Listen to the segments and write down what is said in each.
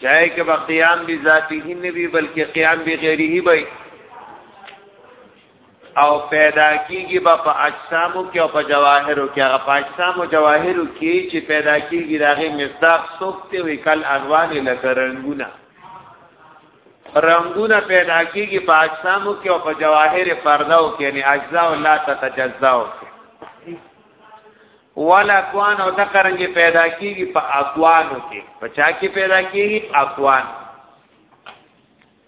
چاہے کہ با قیام بی ذاتی ہی نبی بلکہ قیام بی غیری ہی بھئی او پیدا کیږي با په اجسامو کې او په جواهرو کې هغه په اجسامو جواهرو کې چې پیدا کیږي داغه مصداق سوکته وی کل الوان لکه رنگونه رنگونه پیدا کیږي په اجسامو کې او په جواهر پرداو کې یعنی اجزاء لا تتجزاو کې ولا اقوان او ذکرنګ پیدا کیږي په اقوانو کې په چا کې پیدا کیږي اقوان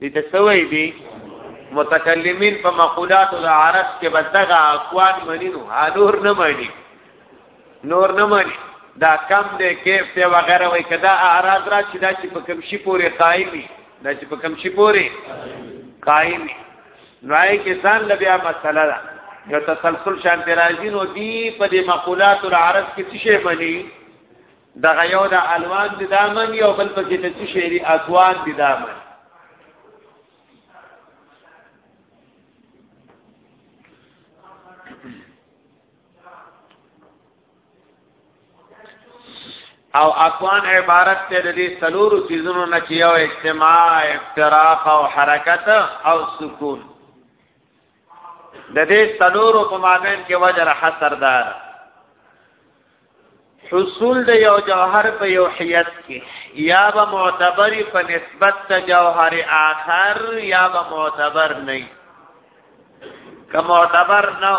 دې ته سوې دي متکلمین په مقولات د عرب کې بدغه اقوال مني نو نور نه مني نور نه مني دا کم دې کیف ته وغیرہ وای کدا اعراض را چې دا چې په کم شي پورې قایمي دا چې په کم شي پورې قایمي نو آی کې ځان لبیا مسله ده یو تسلسل شان ترازین او دی په دې مقولات العرب کې څه شی مني دغه یو د الوان د دامن یو بل پکې د څه شعری اسوان د دامن او اقوان عبارت ته د دې سلورو چیزونو نه چې یو اجتماع افتراق او حرکت او سکون د دې سلورو په مابین کې وجر حصر دار حصول د یو جوهر په یو حیت کې یا به معتبر په نسبت د جوهر آخر یا به معتبر نه که معتبر نه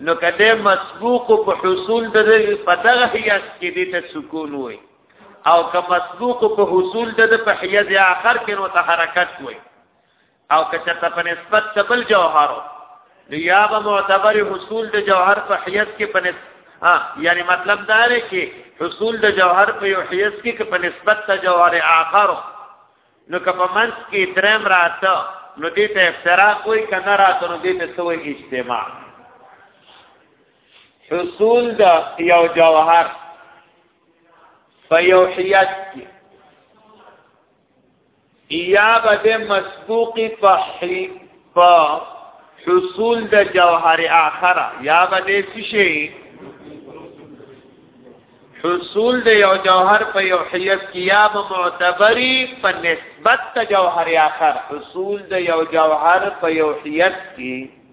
نو کده مسبوق په حصول د په دغه حیت کې دې ته سکون وي او که مسبوق په حصول د په حیت آخر کې نو ته حرکت وي او که چرته په نسبت د بل جوهر نو یا به معتبر حصول د جوهر په حیث کې په نسبت ها یعنی مطلب دا دی چې حصول د جوهر په یو حیث کې کې په نسبت د جوهر آخر نو که په منځ کې درم راته نو دې ته افتراق وای کنه راته نو دې ته سوې اجتماع حصول د یو جوهر په یو حیث کې یا به مسبوق په په حصول د جوهر اخره یا به څه شي حصول د یو جوهر په یو حیث کې یا به معتبري په نسبت د جوهر اخر حصول د یو جوهر په یو حیث کې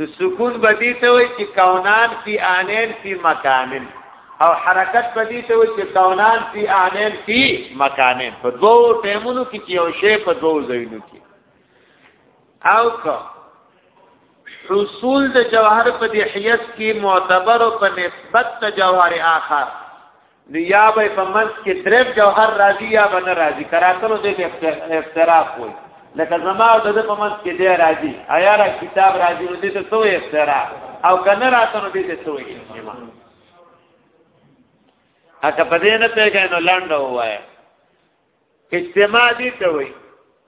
نو سکون بدی ته وای چې کونان فی انین فی مکانن او حرکت بدی ته وای چې کونان فی انین فی مکانن په دوو ټیمونو کې چې یو شی په دوو ځایونو کې او که حصول د جوهر په دې حیث کې معتبر او په نسبت د جوهر آخر نو یا به په منځ کې دریم جوهر راځي یا به نه راځي کراتلو دې اختلاف وي لکه زما او د په منځ کې دی راځي آیا را کتاب راځي نو دې ته څو اختلاف او کنه راته نو دې ته څو اجتماع اګه په دې نه پیګا نو لاندې وایي اجتماع دي ته وي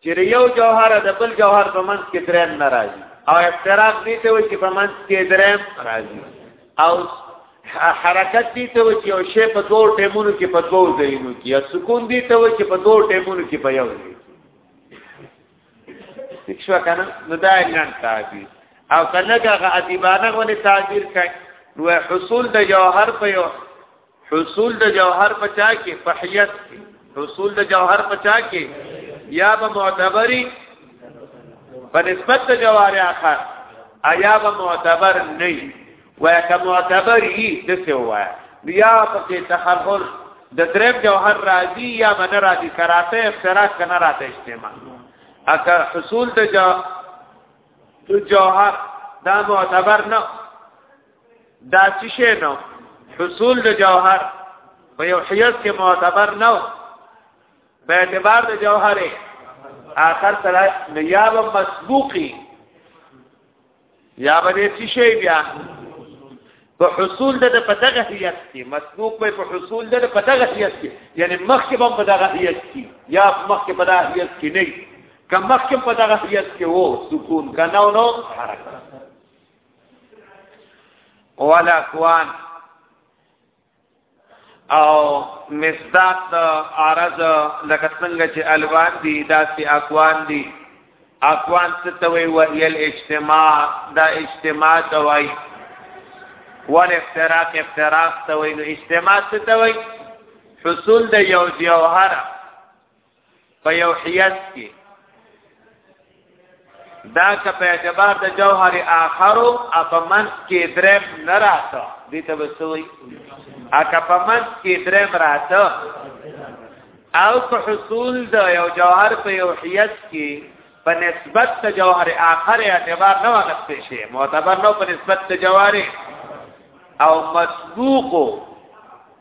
چې یو جوهر د بل جوهر په منځ کې درېم نه راځي او افتراق دي ته وي چې په منځ کې درېم راځي او حرکت دي ته وي چې یو شی په دوه ټیمونو کې په دوه ځایونو کې یا سکون دي ته وي چې په دوه ټیمونو کې په یو ځای کې شو کنه نو دا اعلان تعبیر او کله هغه ادیبانه غوړي تعبیر کوي نو حصول د جوهر په یو حصول د جوهر په چا کې په حیث کې حصول د جوهر په چا کې یا به معتبري په نسبت د جوهر اخر ایا به معتبر نه وای که معتبر یي د څه وای بیا په کې تخلل د دریم جوهر راځي یا باندې راځي کراته افتراق کنه راته استعمال اکه حصول د جوهر دا معتبر نه دا څه شی نو حصول د جوهر په یو حیث کې معتبر نه و په اعتبار د جوهر آخر سره نیاب مسبوقی یا به څه شی بیا په حصول د په دغه حیث کې مسبوق به په حصول د په دغه حیث کې یعنی مخکې به په دغه حیث کې یا مخکې په دغه حیث کې نه کم مخکې په دغه حیث کې وو سکون کنه نو حرکت ولا اخوان او مصداق د عرض لکه څنګه چې الوان دي دا سي اخوان دي اخوان څه ته وی وهي الاجتماع دا اجتماع ته وی ول افتراق افتراق ته وی نو اجتماع څه ته وی حصول د یو جوهر په یو حیث کې دا که په اعتبار د جوهر آخرو اپمن کې درم نه راته دې ته وسوي اکه پمن کې درم راته او که حصول د یو جوهر په یو حیث کې په نسبت د جوهر آخر اعتبار نه وغوښته شي معتبر نو په نسبت د جوهر او مسبوق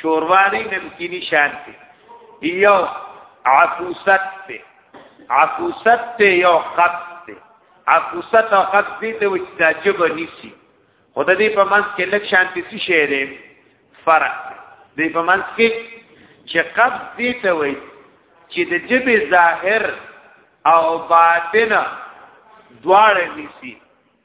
شوروانی نمکینی شان ته یو عفوست ته عفوست ته یو قد ته عفوست او قد دې ته وچ دا جب نیسی خود دې په منځ کې لک شان ته څه شی دی فرق دې په منځ کې چې قد دې ته وای چې د جبې ظاهر او باطن دواړه نیسی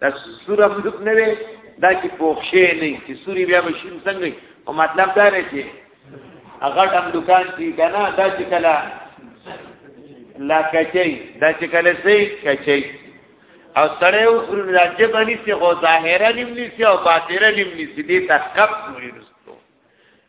دا سور مخلوق نه وي دا چې پوښې نه چې سوري بیا به شین څنګه او مطلب دا دی چې هغه ټم دکان چې کنه دا چې کله لا کچي دا چې کله سي کچي او سړی او خرون راځي باندې چې غو ظاهرا نیم نسی او باطرا نیم نسی دې تخب نورستو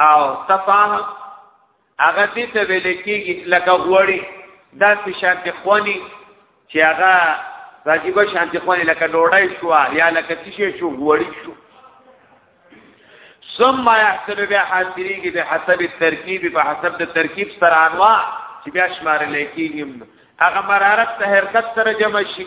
او تفاهم هغه دې ته ویل کېږي لکه غوړي دا څه شانتي خوني چې هغه راجیبه شانتي خوني لکه ډوډۍ شو یا لکه څه شي شو غوړي شو ثم يحسب بیا حاصلېږي به حسب ترکیب په حسب د ترکیب سره انواع چې بیا شمار لیکيږي هغه مرارت ته حرکت سره جمع شي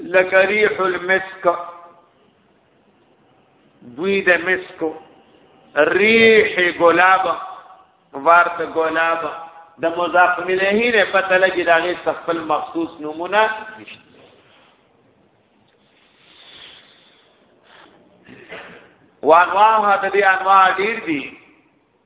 لکه ریح المسک بوی د مسکو ریح ګلاب ورد ګلاب د مضاف الیه نه پته لګی دا غي خپل مخصوص نمونه نشته وانواع د دې انواع ډیر دي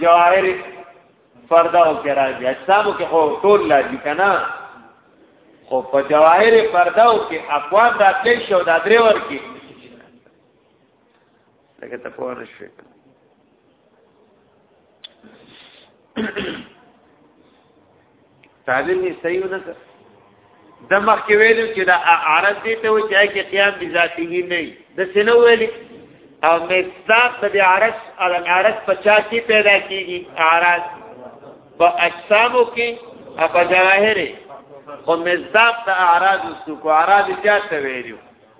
جواهر فردا او کې راځي اجسامو کې خو ټول لازم کنا خو په جواهر فردا او کې اقوام راتلې شو دا درې ور کې لکه ته پوه نشې تعبیر می صحیح نه کړ د مخ کې ویلو چې دا عرض دې ته وایي چې کې قیام دي ذاتی نه د سينو ویلي او مصداق د عرض ال عرض پچا کې پیدا کیږي عرض په اجسامو کې او په جواهر خو مصداق د عرض سو کو عرض چا ته ویلو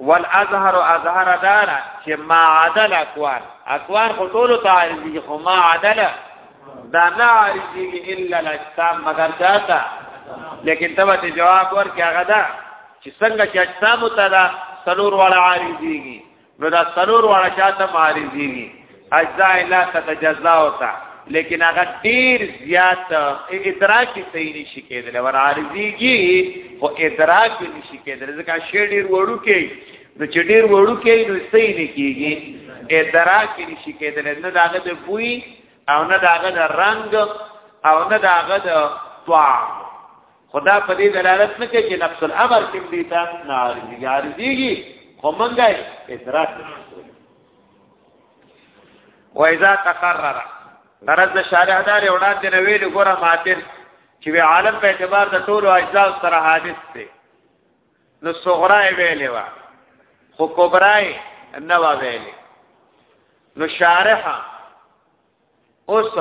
والازهر ازهر دارا چې ما عدل اقوال اقوال خو ټول تعریضی خو ما عدل دا نه عارضی الا الاجسام مگر چاته لیکن تبه ته جواب ورکړه غدا چې څنګه چې اجسام ته دا سلور والا عارضیږي نو دا څلور واړه چاته معارضيږي اجزاء لا تتجزا وتا لیکن هغه ډیر زیات ادراک صحیح نشي کېدل ور عارضيږي او ادراک نشي کېدل ځکه شی ډیر وړو کې نو چې ډیر وړو کې نو صحیح نه کېږي ادراک نشي کېدل نه داغه د بوی او نه داغه د رنگ او نه داغه د طعم خدا په دې دلالت نه کوي چې نفس الامر کې دې تا نه عارضي عارضيږي خو مونږه ادراک و اذا تقرر درز شارع دار وړاندې نه ویل ګوره ماتن چې وی عالم په اعتبار د ټولو اجزاء سره حادث دی نو صغرا ویلې وا خو کبرای نه وا ویلې نو شارحه اوس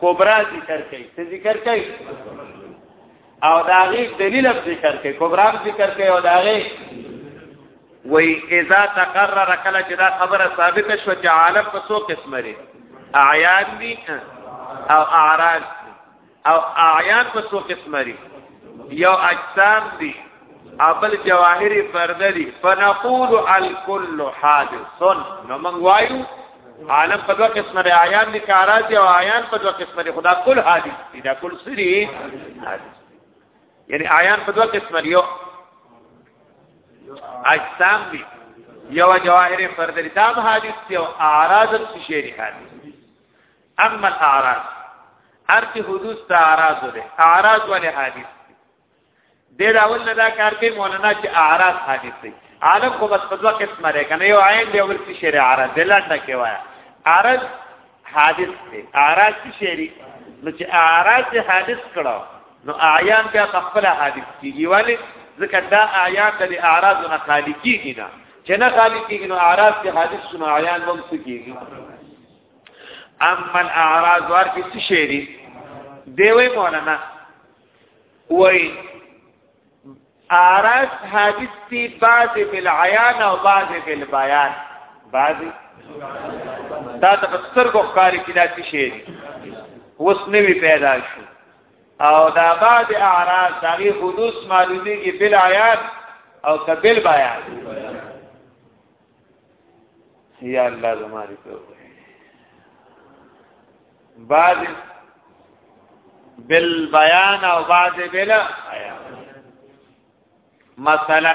کبرا ذکر کوي څه ذکر کوي او دا غي دلیل هم ذکر کوي کبرا ذکر کوي او دا غي وی اذا تقرر کله چې دا خبره ثابته شو چې عالم په څو قسمه لري اعیان دي او اعراض او اعیان په څو قسمه دي یو اجسام دي اول جواهری فرده دي فنقول الكل حادث نو موږ وایو عالم په دوه قسمه دي اعیان دي کارات او اعیان په دوه قسمه دي خدا کل حادث دي دا کل سری حادث یعنی اعیان په دوه قسمه دي یو اجسام دي یو جواهری فرده دي دا حادث دي او اعراض شي حادث اما الاعراض هر چې حدوث ته اعراض ده اعراض ولې حادث دي د اول نه دا کار کوي مولانا چې اعراض حادث دي عالم خو بس په دوه قسمه ده کنه یو عین دی او بل څه شری اعراض دلته کې وایا اعراض حادث دي اعراض څه شری نو چې اعراض حادث کړه نو اعیان بیا خپل حادث کیږي ولی ځکه دا اعیان د اعراض نه خالی کیږي نه چې نه خالی کیږي نو اعراض کې حادث شنو اعیان هم کیږي اما الاعراض ور کې څه شي دي دی وای مولانا وای اعراض حادث دي بعض بالعیان او بعض بالبیان بعض دا د سترګو ښکاری کې دا څه شي دي اوس نوی پیدا شو او دا بعد اعراض دغه حدوث معلومیږي بل آیات او کبل بیان یا الله زماري ته بعد بل بیان او بعد بل مثلا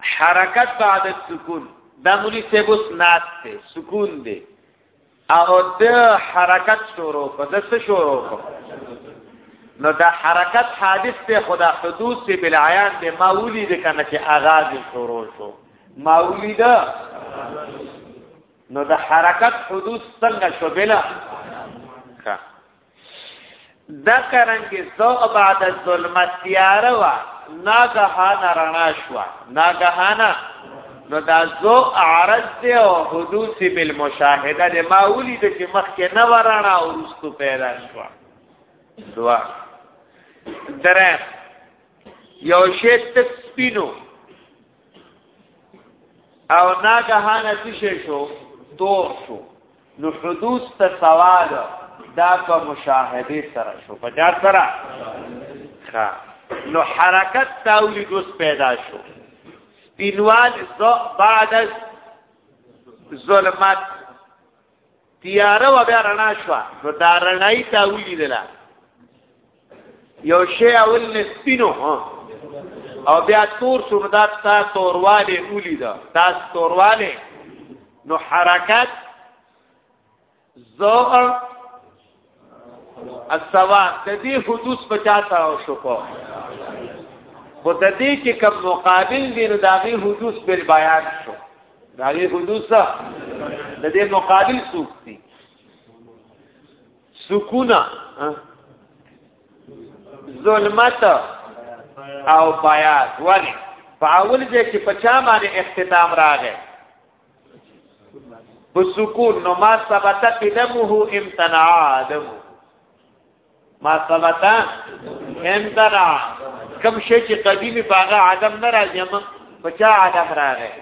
حرکت بعد سکون دا مولي سبوس نات ته سکون دی او د حرکت شروع کو د څه شروع کو نو د حرکت حادث ته خدا حدوث سی بالعیان به ماولی د کنه چې آغاز شروع شو ماولی دا نو د حرکت حدوث څنګه شو بلا دا کرنګي زو بعد الظلمت تیار وا ناګهان رڼا شو ناګهان نو دا زو عرض دی او حدوث بالمشاهده دی ما ولید چې مخکې نه ورانه او رستو پیدا شو دوا درم یو شی تک سپینو او ناګهانه څه شو تور شو نو حدوث ته سوال دا په مشاهده سره شو په چا سره ښا نو حرکت تاولی دوس پیدا شو سپینوال بعد از ظلمت تیاره و بیا رڼا شو نو دا رڼای تاولی دلا یو شی اول نسپینو او بیا تور شو دا تا تورواله اولی دا تاسو تورواله نو حرکت زو السوا د دې حدوث بچاتا او شو کو خو د دې چې کوم مقابل دی نو دا غي حدوث بل بیان شو دا غي حدوث د دې مقابل څوک دی سکونه ظلمت او بیاض ولی په اول ځای کې په چا باندې اختتام راغی په سکون نو ما ثبت قدمه امتنع ادم ما ثبت امتنع کم شي چې قدیمی باغه عدم نه راځي ما په چا عدم راغی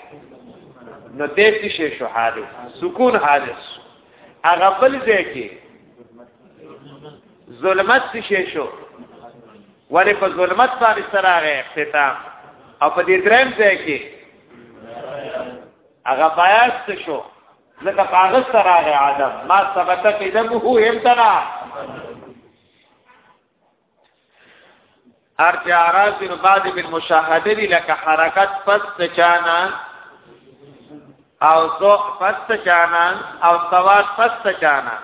نو دې څه شي شو حادث سکون حادث هغه بل ځای کې ظلمت څه شو ولې په ظلمت باندې سره هغه اختتام او په دې دریم ځای کې هغه بیان څه شو ځکه هغه سره هغه عدم ما ثبت کده هو امتنا ارتعارات نو بعد بالمشاهده دی لکه حرکت پس چانا او زو پس چانا او سواد پس چانا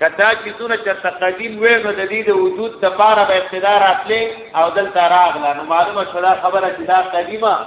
کدا چې دونه چې تقدیم وې نو د دې د وجود د پاره به اقتدار اخلي او دلته راغله نو معلومه شوه خبره چې دا قدیمه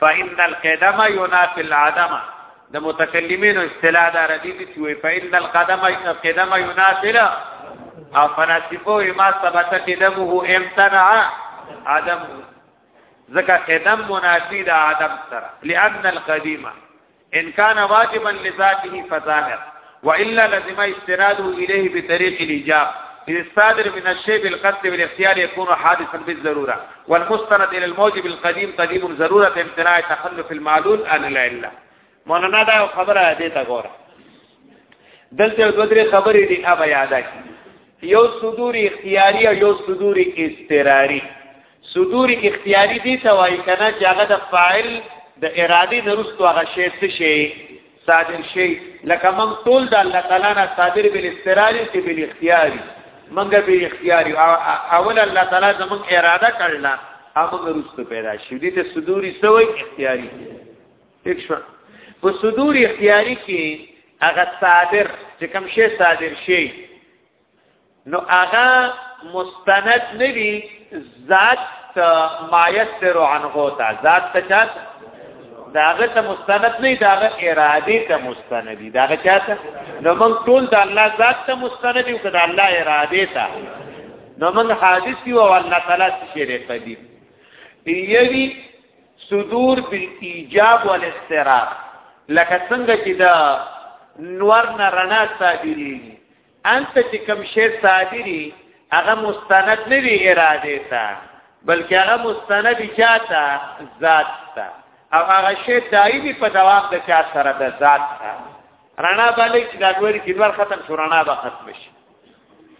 فإن القدم ينافي العدم د متکلمینو اصطلاح د عربی کې وي فإن القدم القدم ينافي او فناسبو ما ثبت قدمه امتنع عدم ذکا قدم منافی دا عدم سره لأن القدیمه ان كان واجبا لذاته فظاهر والا لزم استناده اليه بطريق الايجاب الصادر من الشيء بالقصد والاختيار يكون حادثا بالضرورة والمستند إلى الموجب القديم قديم ضرورة امتناع تخلف المعلول عن العلة مولانا دا خبره دې تا ګوره دلته دوه درې خبرې دي اب یاد کی یو صدور اختیاری او یو صدور استراری صدور اختیاری دی ته وای کنه چې هغه د فاعل د ارادي نرستو هغه شی څه شي صادر شي لکه من ټول د الله تعالی نه صادر بل استراری چې بل اختیاري منګه به اختیاري اول الله تعالی زمون اراده کړل هغه نرستو پیدا شي دي ته صدوري سوې اختیاري ٹھیک شو په صدور اختیاري کې هغه صادر چې کوم شی صادر شي نو هغه مستند ندی ذات ما یسر عنه تا ذات ته چات داغه ته مستند نه داغه اراده ته مستند دی داغه چاته نو موږ ټول د الله ذات ته مستند یو کړه الله اراده ته نو موږ حادث یو او الله تعالی شری قدیم یوی صدور بالایجاب والاستراق لکه څنګه چې دا نور نه رڼا صادریږي هلته چې کوم شی صادري هغه مستند نه وي اراده ته بلکې هغه مستند دي چاته ذات ته او هغه شی دایمي په دوام د چا سره د ذات ته رڼا باندې چې دا نور کې نور ختم شو رڼا به ختم شي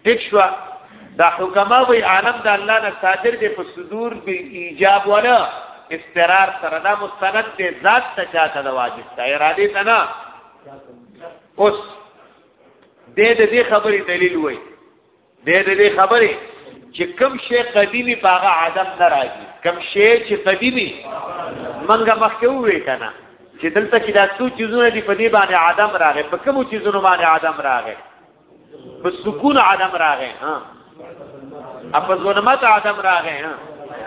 ټیک شو دا حکما وی عالم د الله نه صادر دی په صدور به ایجاب ولا استقرار سره دا مستند دی ذات ته چاته د واجب ته اراده ته نه اوس د دې خبرې دلیل وای د دې خبرې چې کم شی قدیمی باغ عدم نه راځي کم شی چې قدیمی منګه مخکې وې کنه چې دلته کې دا څو چیزونه دي په دې باندې عدم راغې په کوم چیزونو باندې عدم راغې په سکون عدم راغې ها اپ ظلمت عدم راغې ها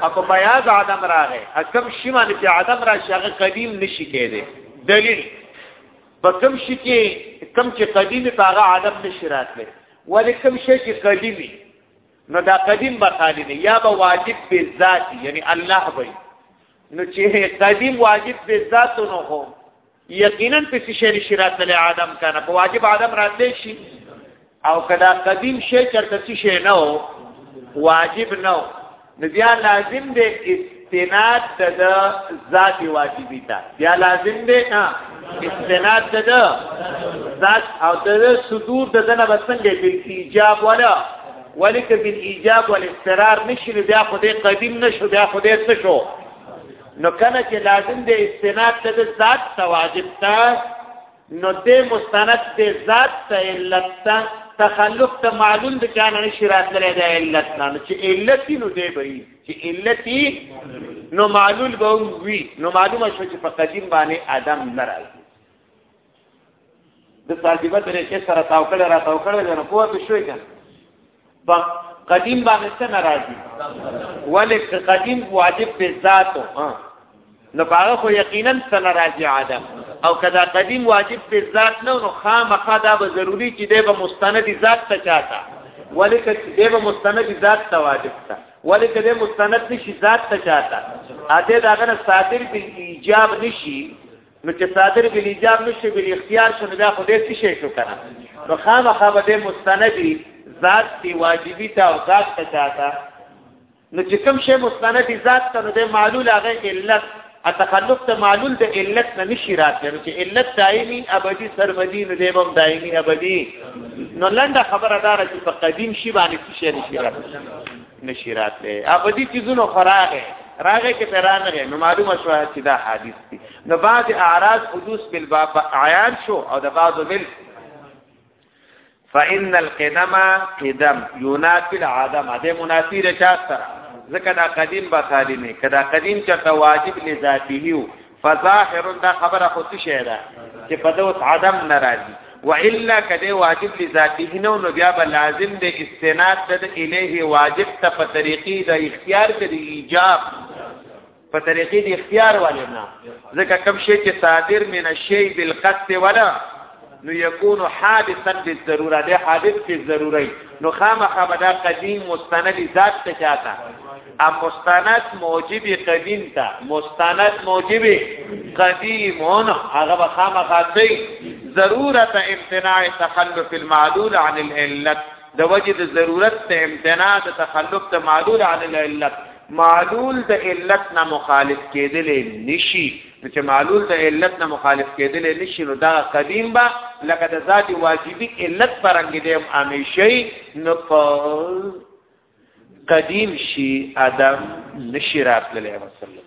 اپ بیاض عدم راغې کم شی باندې چې عدم راشي هغه قدیم نشي کېده دلیل په کوم شي کې کوم چې قدیمي په هغه عدم نشي راتلی ولې کوم شي چې قدیمي نو دا قدیم به خالی نه یا به واجب به ذات یعنی الله به نو چې قدیم واجب به ذات نه هو یقینا په شي نشي راتلی عدم کنه په واجب عدم راتلی شي او کدا قدیم شی چرته څه شی نه او واجب نه نو بیا لازم دی استناد د ذات واجبی ته بیا لازم دی نه استناد د ذات او د صدور د دنه بسنګ په ایجاب ولا ولیک بن ایجاب والاسترار نشي بیا خو دې قدیم نشو بیا خو دې څه شو نو کنه چې لازم دی استناد د ذات واجب ته نو دې مستند دې ذات ته علت ته تخلف ته معلوم د چا نه شي راتللی دی علت نه چې علت نو دی به وي چې علت نو معلول به وي نو معلومه شو چې په قدیم باندې ادم نه راځي د صاحبت رېکې سره تاوکړه را تاوکړه نه پوه شوې کنه په قدیم باندې څه ناراضي ولې قدیم واجب په ذاتو نو هغه خو یقینا څه ناراضي عادم او کدا قدیم واجب په ذات نه نو خامخا دا به ضروری چې دی به مستند ذات ته چاته ولې کله دی به مستند ذات ته واجب تا ولې کله مستند نشي ذات ته چاته اته دا غنه صادر په ایجاب نشي نو چې صادر بل ایجاب نشي بل اختیار شنو بیا خو دې څه شي شو کنه نو خامخا به دې مستندي ذات دی واجبي تا او ذات ته چاته نو چې کوم شی مستندي ذات ته نو دې معلول هغه علت التخلف ته معلول د علت نه نشي راځي نو چې علت دایمي ابدي سرمدي نو دې هم دایمي ابدي نو لنډه خبره دار چې په قدیم شی باندې څه شي نشي راځي نشی راتله ابدی چیزونو خراغه راغه کې پیرانغه نو معلومه شو چې دا حادث دي نو بعض اعراض حدوث بل باب عیان شو او د بعض بل فإن القدم قدم ينافي العدم ده منافي رچا سره ځکه دا قدیم به سالمه کدا قدیم چرته واجب لذاته فظاهر دا خبره خو څه شی ده چې په دوس عدم ناراضي والا کده واجب لذاته نو نو بیا به لازم د استناد د الیه واجب ته په طریقې د اختیار کې د ایجاب په طریقې د اختیار والے نه ځکه کوم شی چې صادر من الشی بالقصد ولا نو یکون حادثا بالضروره ده حادث کی ضروری نو خامخا بدا قدیم مستند ذات ته چاته ا مستند موجب قدیم تا مستند موجب قدیم اون هغه خامخا دی ضرورت امتناع تخلف المعلول عن العلت د وجه د ضرورت ته امتناع د تخلف ته معلول عن العلت معلول د علت نه مخالف کېدل نشي نو چې معلول د علت نه مخالف کېدلی نه شي نو دغه قدیم به لکه د ذات واجبي علت په رنګ دی هم همیشهی نو په قدیم شي ادم نشي راتللی وسلم